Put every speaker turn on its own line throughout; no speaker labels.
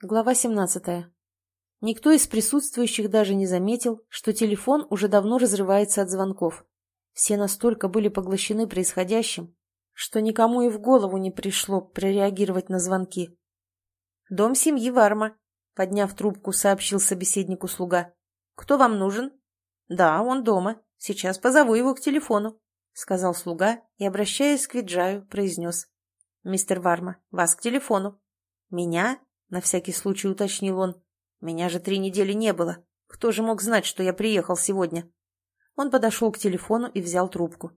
Глава 17. Никто из присутствующих даже не заметил, что телефон уже давно разрывается от звонков. Все настолько были поглощены происходящим, что никому и в голову не пришло прореагировать на звонки. «Дом семьи Варма», — подняв трубку, сообщил собеседнику слуга. «Кто вам нужен?» «Да, он дома. Сейчас позову его к телефону», — сказал слуга и, обращаясь к Виджаю, произнес. «Мистер Варма, вас к телефону». «Меня?» — на всякий случай уточнил он. «Меня же три недели не было. Кто же мог знать, что я приехал сегодня?» Он подошел к телефону и взял трубку.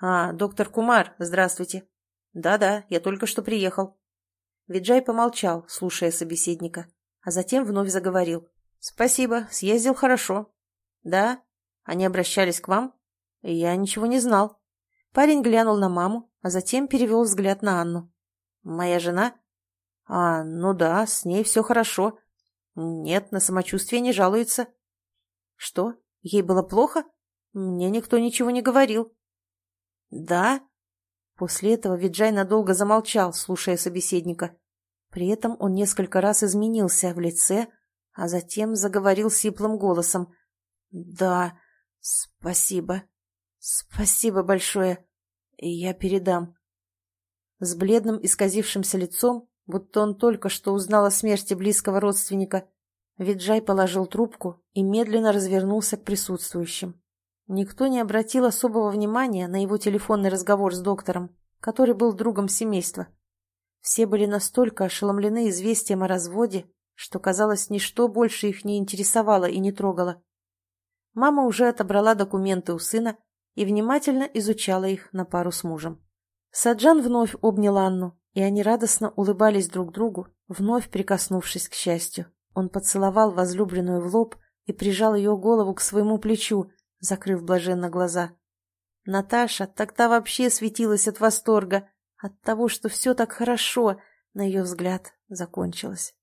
«А, доктор Кумар, здравствуйте». «Да-да, я только что приехал». Виджай помолчал, слушая собеседника, а затем вновь заговорил. «Спасибо, съездил хорошо». «Да? Они обращались к вам?» «Я ничего не знал». Парень глянул на маму, а затем перевел взгляд на Анну. «Моя жена?» А, ну да, с ней все хорошо. Нет, на самочувствие не жалуется. Что, ей было плохо? Мне никто ничего не говорил. Да? После этого Виджай надолго замолчал, слушая собеседника. При этом он несколько раз изменился в лице, а затем заговорил сиплым голосом. «Да, спасибо. Спасибо большое. Я передам». С бледным исказившимся лицом будто он только что узнал о смерти близкого родственника. Виджай положил трубку и медленно развернулся к присутствующим. Никто не обратил особого внимания на его телефонный разговор с доктором, который был другом семейства. Все были настолько ошеломлены известием о разводе, что, казалось, ничто больше их не интересовало и не трогало. Мама уже отобрала документы у сына и внимательно изучала их на пару с мужем. Саджан вновь обнял Анну, и они радостно улыбались друг другу, вновь прикоснувшись к счастью. Он поцеловал возлюбленную в лоб и прижал ее голову к своему плечу, закрыв блаженно глаза. Наташа тогда вообще светилась от восторга, от того, что все так хорошо, на ее взгляд, закончилось.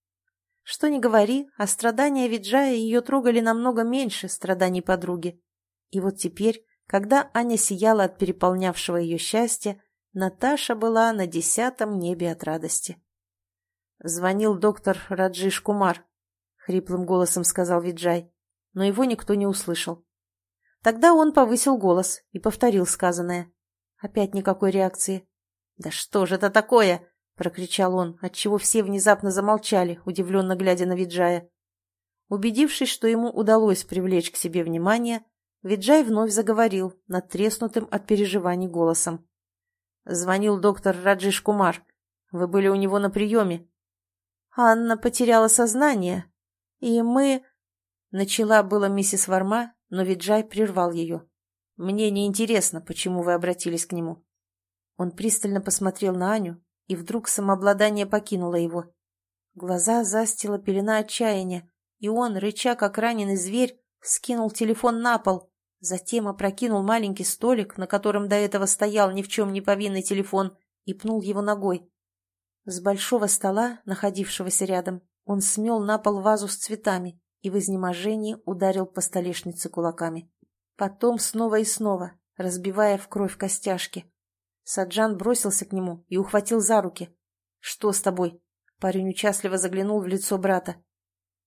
Что ни говори, а страдания Виджая ее трогали намного меньше страданий подруги. И вот теперь, когда Аня сияла от переполнявшего ее счастья, Наташа была на десятом небе от радости. Звонил доктор Раджиш Кумар, хриплым голосом сказал Виджай, но его никто не услышал. Тогда он повысил голос и повторил сказанное. Опять никакой реакции. «Да что же это такое?» — прокричал он, отчего все внезапно замолчали, удивленно глядя на Виджая. Убедившись, что ему удалось привлечь к себе внимание, Виджай вновь заговорил, надтреснутым от переживаний голосом. Звонил доктор Раджиш Кумар. Вы были у него на приеме. Анна потеряла сознание, и мы... Начала была миссис Варма, но Виджай прервал ее. Мне не интересно, почему вы обратились к нему. Он пристально посмотрел на Аню, и вдруг самообладание покинуло его. Глаза застила пелена отчаяния, и он, рыча как раненый зверь, скинул телефон на пол, Затем опрокинул маленький столик, на котором до этого стоял ни в чем не повинный телефон, и пнул его ногой. С большого стола, находившегося рядом, он смел на пол вазу с цветами и в изнеможении ударил по столешнице кулаками. Потом снова и снова, разбивая в кровь костяшки. Саджан бросился к нему и ухватил за руки. «Что с тобой?» Парень участливо заглянул в лицо брата.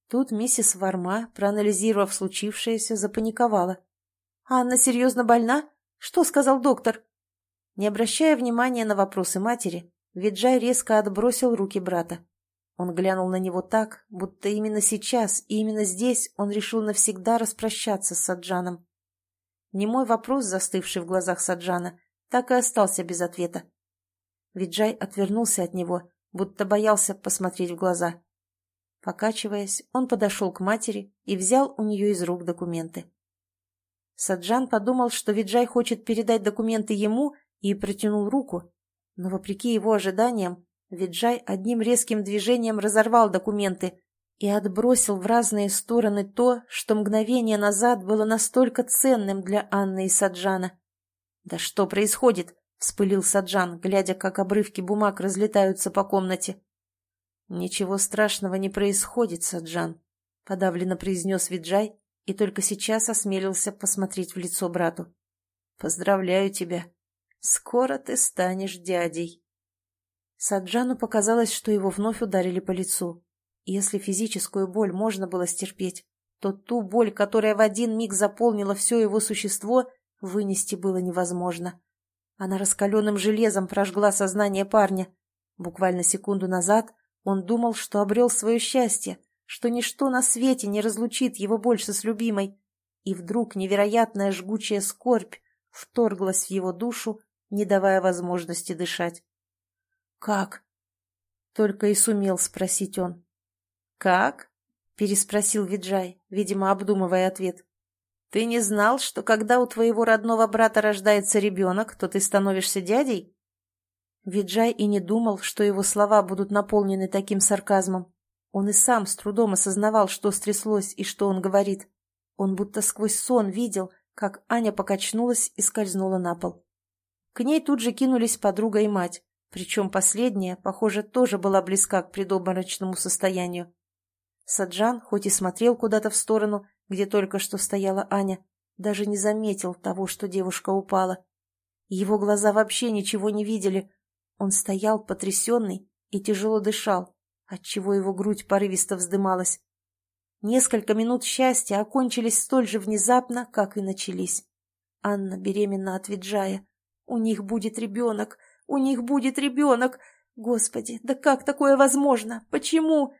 Тут миссис Варма, проанализировав случившееся, запаниковала. «Анна серьезно больна? Что сказал доктор?» Не обращая внимания на вопросы матери, Виджай резко отбросил руки брата. Он глянул на него так, будто именно сейчас и именно здесь он решил навсегда распрощаться с Саджаном. Немой вопрос, застывший в глазах Саджана, так и остался без ответа. Виджай отвернулся от него, будто боялся посмотреть в глаза. Покачиваясь, он подошел к матери и взял у нее из рук документы. Саджан подумал, что Виджай хочет передать документы ему, и протянул руку. Но, вопреки его ожиданиям, Виджай одним резким движением разорвал документы и отбросил в разные стороны то, что мгновение назад было настолько ценным для Анны и Саджана. «Да что происходит?» — вспылил Саджан, глядя, как обрывки бумаг разлетаются по комнате. «Ничего страшного не происходит, Саджан», — подавленно произнес Виджай, и только сейчас осмелился посмотреть в лицо брату. «Поздравляю тебя. Скоро ты станешь дядей». Саджану показалось, что его вновь ударили по лицу. Если физическую боль можно было стерпеть, то ту боль, которая в один миг заполнила все его существо, вынести было невозможно. Она раскаленным железом прожгла сознание парня. Буквально секунду назад он думал, что обрел свое счастье, что ничто на свете не разлучит его больше с любимой. И вдруг невероятная жгучая скорбь вторглась в его душу, не давая возможности дышать. «Как?» — только и сумел спросить он. «Как?» — переспросил Виджай, видимо, обдумывая ответ. «Ты не знал, что когда у твоего родного брата рождается ребенок, то ты становишься дядей?» Виджай и не думал, что его слова будут наполнены таким сарказмом. Он и сам с трудом осознавал, что стряслось и что он говорит. Он будто сквозь сон видел, как Аня покачнулась и скользнула на пол. К ней тут же кинулись подруга и мать, причем последняя, похоже, тоже была близка к предобморочному состоянию. Саджан, хоть и смотрел куда-то в сторону, где только что стояла Аня, даже не заметил того, что девушка упала. Его глаза вообще ничего не видели. Он стоял потрясенный и тяжело дышал, отчего его грудь порывисто вздымалась. Несколько минут счастья окончились столь же внезапно, как и начались. Анна беременна от Виджая. У них будет ребенок! У них будет ребенок! Господи, да как такое возможно? Почему?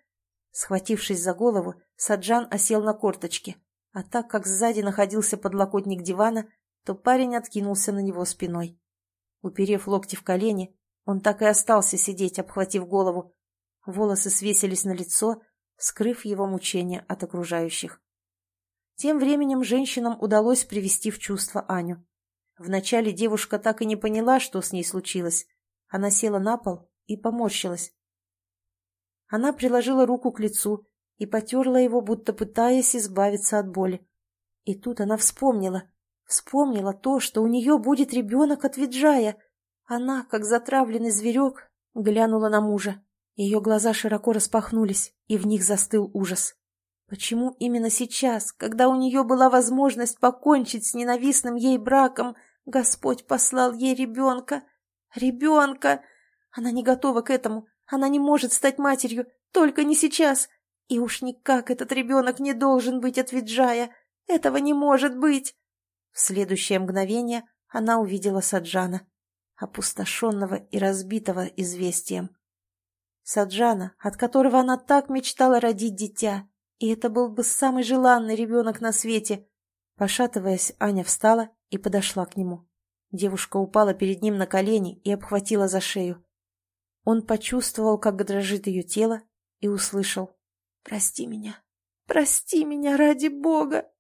Схватившись за голову, Саджан осел на корточки, а так как сзади находился подлокотник дивана, то парень откинулся на него спиной. Уперев локти в колени, он так и остался сидеть, обхватив голову. Волосы свесились на лицо, скрыв его мучения от окружающих. Тем временем женщинам удалось привести в чувство Аню. Вначале девушка так и не поняла, что с ней случилось. Она села на пол и поморщилась. Она приложила руку к лицу и потерла его, будто пытаясь избавиться от боли. И тут она вспомнила. Вспомнила то, что у нее будет ребенок от Виджая. Она, как затравленный зверек, глянула на мужа. Ее глаза широко распахнулись, и в них застыл ужас. Почему именно сейчас, когда у нее была возможность покончить с ненавистным ей браком, Господь послал ей ребенка? Ребенка! Она не готова к этому. Она не может стать матерью, только не сейчас. И уж никак этот ребенок не должен быть от Виджая. Этого не может быть. В следующее мгновение она увидела Саджана, опустошенного и разбитого известием. Саджана, от которого она так мечтала родить дитя, и это был бы самый желанный ребенок на свете. Пошатываясь, Аня встала и подошла к нему. Девушка упала перед ним на колени и обхватила за шею. Он почувствовал, как дрожит ее тело, и услышал. «Прости меня! Прости меня ради Бога!»